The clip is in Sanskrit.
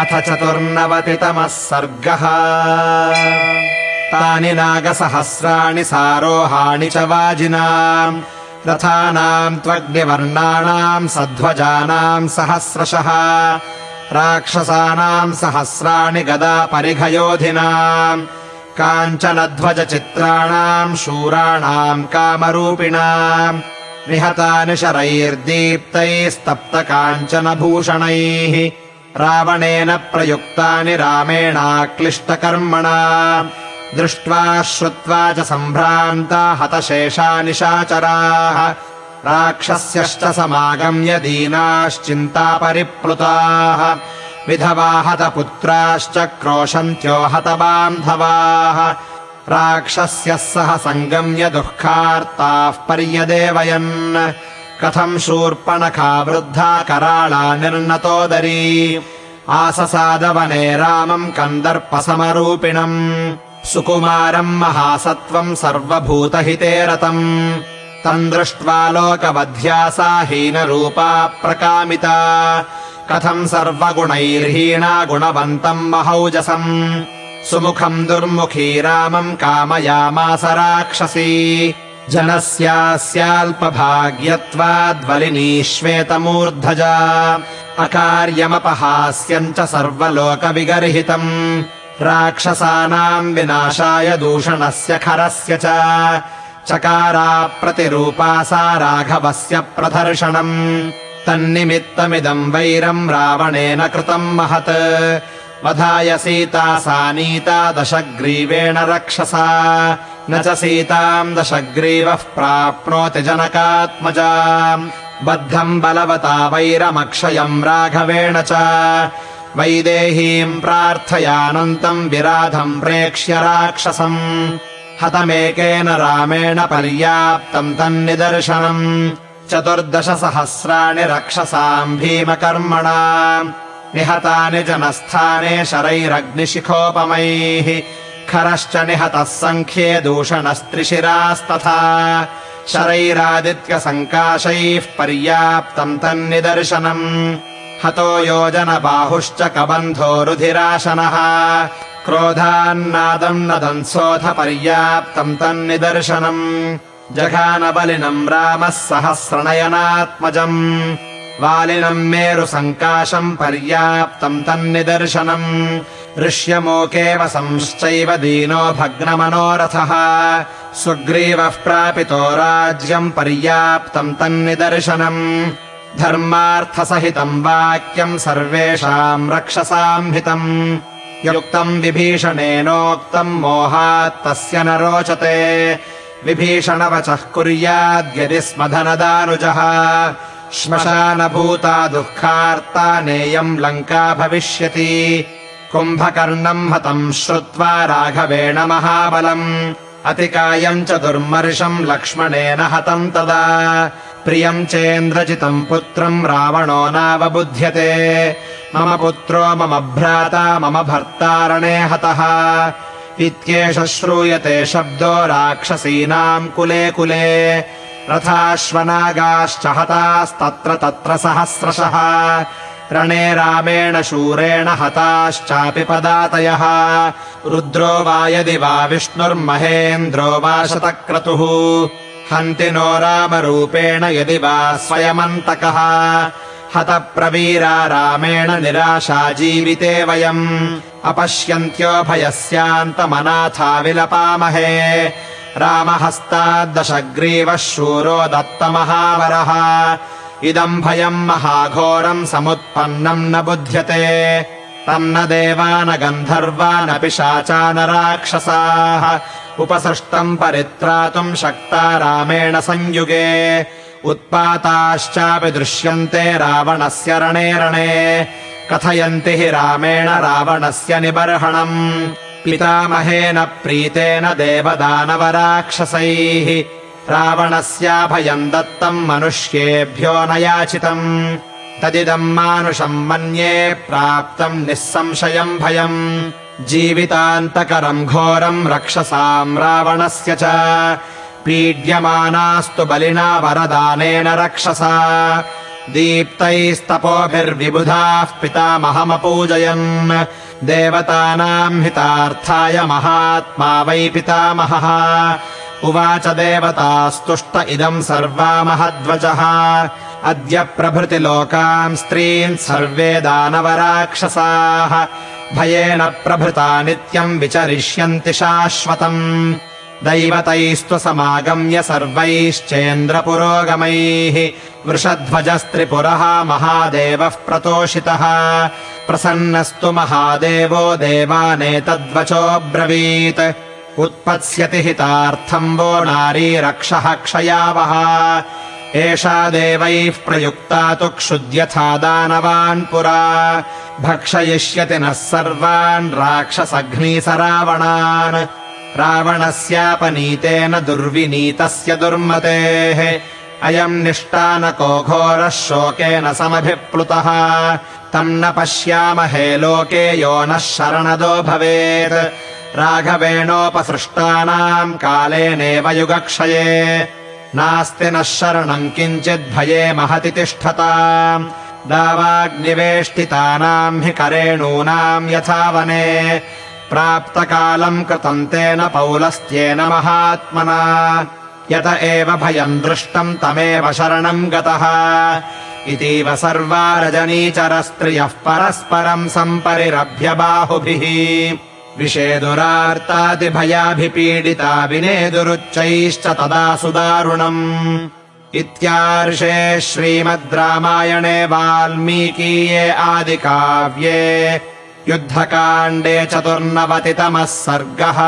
अथ चतुर्नवतितमः सर्गः। तानि नागसहस्राणि सारोहाणि च वाजिनाम्। रथानाम् त्वग्निवर्णानाम् सध्वजानाम् सहस्रशः। राक्षसानाम् सहस्राणि गदा परिघयोधिनाम्। काञ्चनध्वजचित्राणाम् शूराणाम् कामरूपिणाम्। निहतानि शरैर्दीप्तैस्तप्तकाञ्चनभूषणैः रावणेन प्रयुक्तानि रामेणाक्लिष्टकर्मणा। दृष्ट्वा श्रुत्वा च सम्भ्रान्ता हतशेषा निशाचराः। राक्षस्यश्च समागम्य दीनाश्चिन्ता परिप्लुताः विधवा हतपुत्राश्च क्रोशन्त्यो हतबान्धवाः। राक्षस्यः सह सङ्गम्य दुःखार्ताः पर्यदेवयन् कथम् शूर्पणखा वृद्धा कराळा निर्नतोदरी आससादवने रामम् कन्दर्पसमरूपिणम् सुकुमारम् महासत्त्वम् सर्वभूतहिते रतम् तम् दृष्ट्वा लोकवध्या सा हीनरूपा प्रकामिता कथम् सर्वगुणैर्हीना गुणवन्तम् महौजसम् सुमुखम् दुर्मुखी रामम् कामयामास राक्षसी जनस्यास्याल्पभाग्यत्वाद्वलिनी श्वेतमूर्धजा अकार्यमपहास्यम् च सर्वलोकविगर्हितम् राक्षसानाम् विनाशाय दूषणस्य खरस्य च चकारा प्रतिरूपा सा राघवस्य प्रदर्शनम् तन्निमित्तमिदम् वैरम् रावणेन कृतम् महत् वधाय सीता सा नीता दशग्रीवेण रक्षसा न च सीताम् दशग्रीवः प्राप्नोति जनकात्मजा बद्धम् बलवता वैरमक्षयम् राघवेण च। वैदेहीम् प्रार्थयानन्तम् विराधम् प्रेक्ष्य राक्षसम्। हतमेकेन रामेण पर्याप्तम् तन्निदर्शनम्। चतुर्दशसहस्राणि रक्षसाम् भीमकर्मणा। निहतानि जनस्थाने शरैरग्निशिखोपमैः खरश्च निहतः सङ्ख्ये दूषणस्त्रिशिरास्तथा। शरैरादित्यसङ्काशैः पर्याप्तम् तन्निदर्शनम्। हतो योजनबाहुश्च कबन्धो रुधिराशनः। क्रोधान्नादम् नदन्सोऽथ पर्याप्तम् तन्निदर्शनम्। जघानबलिनम् रामः सहस्रनयनात्मजम्। वालिनम् मेरुसङ्काशम् पर्याप्तम् तन्निदर्शनम् ऋष्यमोकेव संश्चैव दीनो भग्नमनोरथः। सुग्रीवः प्रापितो राज्यम् पर्याप्तम् तन्निदर्शनम् धर्मार्थसहितम् वाक्यम् सर्वेषाम् रक्षसाम् हितम् युक्तम् विभीषणेनोक्तम् मोहात् तस्य न रोचते। विभीषणवचः कुर्याद्यदि स्म धनदानुजः श्मशानभूता दुःखार्ता नेयम् लङ्का भविष्यति कुम्भकर्णम् हतम् श्रुत्वा राघवेण महाबलम्। अतिकायम् च दुर्मर्षम् लक्ष्मणेन हतम् तदा। प्रियम् चेन्द्रजितम् पुत्रम् रावणो नावबुध्यते। मम पुत्रो मम भ्राता मम भर्तारणे हतः। इत्येष श्रूयते शब्दो राक्षसीनाम् कुले कुले। रथाश्वनागाश्च हतास्तत्र तत्र सहस्रशः रणे रामेण शूरेण हताश्चापि पदातयः। रुद्रो वा यदि वा विष्णुर्महेन्द्रो वा शतक्रतुः। हन्ति नो रामरूपेण यदि वा स्वयमन्तकः। हतप्रवीरा रामेण निराशा जीविते वयम्। अपश्यन्त्योभयस्यान्तमनाथा विलपामहे रामहस्ताद्दशग्रीवः शूरो दत्तमहावरः इदम् भयम् महाघोरम् समुत्पन्नम् न बुध्यते। तम् न गन्धर्वा न पिशाचा न राक्षसाः। उपसृष्टम् परित्रातुम् शक्ता रामेण संयुगे। उत्पाताश्चापि दृश्यन्ते रावणस्य रणे रणे। कथयन्ति हि रामेण रावणस्य निबर्हणम्। पितामहेन प्रीतेन देवदानवराक्षसैः रावणस्याभयम् दत्तम् मनुष्येभ्यो न याचितम्। तदिदम् मानुषम् मन्ये प्राप्तम् निःसंशयम् भयम्। जीवितान्तकरम् घोरम् रक्षसाम् रावणस्य च। पीड्यमानास्तु बलिना वरदानेन रक्षसा। दीप्तैस्तपोभिर्विबुधाः पितामहमपूजयन्। देवतानाम् हितार्थाय महात्मा वै पितामहः उवाच देवतास्तुष्ट इदम् सर्वा महद्वचः अद्य प्रभृति लोकाम् स्त्रीन् सर्वे दानवराक्षसाः। भयेन प्रभृता नित्यम् विचरिष्यन्ति शाश्वतम्। दैवतैस्त्वसमागम्य सर्वैश्चेन्द्रपुरोगमैः। वृषध्वजस्त्रिपुरः महादेवः प्रतोषितः। प्रसन्नस्तु महादेवो देवानेतद्वचोऽब्रवीत् उत्पत्स्यति हितार्थम् वो नारी रक्षः क्षयावः। एषा देवैः प्रयुक्ता तु क्षुद्यथा दानवान् पुरा। भक्षयिष्यति नः सर्वान् राक्षसघ्नीस रावणान् रावणस्यापनीतेन दुर्विनीतस्य दुर्मतेः। अयम् निष्टानको घोरः शोकेन समभिप्लुतः। तम् न पश्यामहे लोके यो नः शरणदो भवेत् राघवेणोपसृष्टानाम् कालेनेव युगक्षये। नास्ति नः शरणम् किञ्चिद्भये महति तिष्ठताम्। दावाग्निवेष्टितानाम् हि करेणूनाम् यथा वने प्राप्तकालम् कृतम् तेन पौलस्त्येन महात्मना। यत एव भयम् दृष्टम् तमेव शरणम् गतः। इतीव सर्वा रजनीचरस्त्रियः परस्परम् सम्परिरभ्य बाहुभिः विषेदुरार्तादिभयाभिपीडिता विनेदुरुच्चैश्च तदा सुदारुणम् इत्यार्षे श्रीमद् रामायणे वाल्मीकीये आदिकाव्ये युद्धकाण्डे चतुर्नवतितमः सर्गः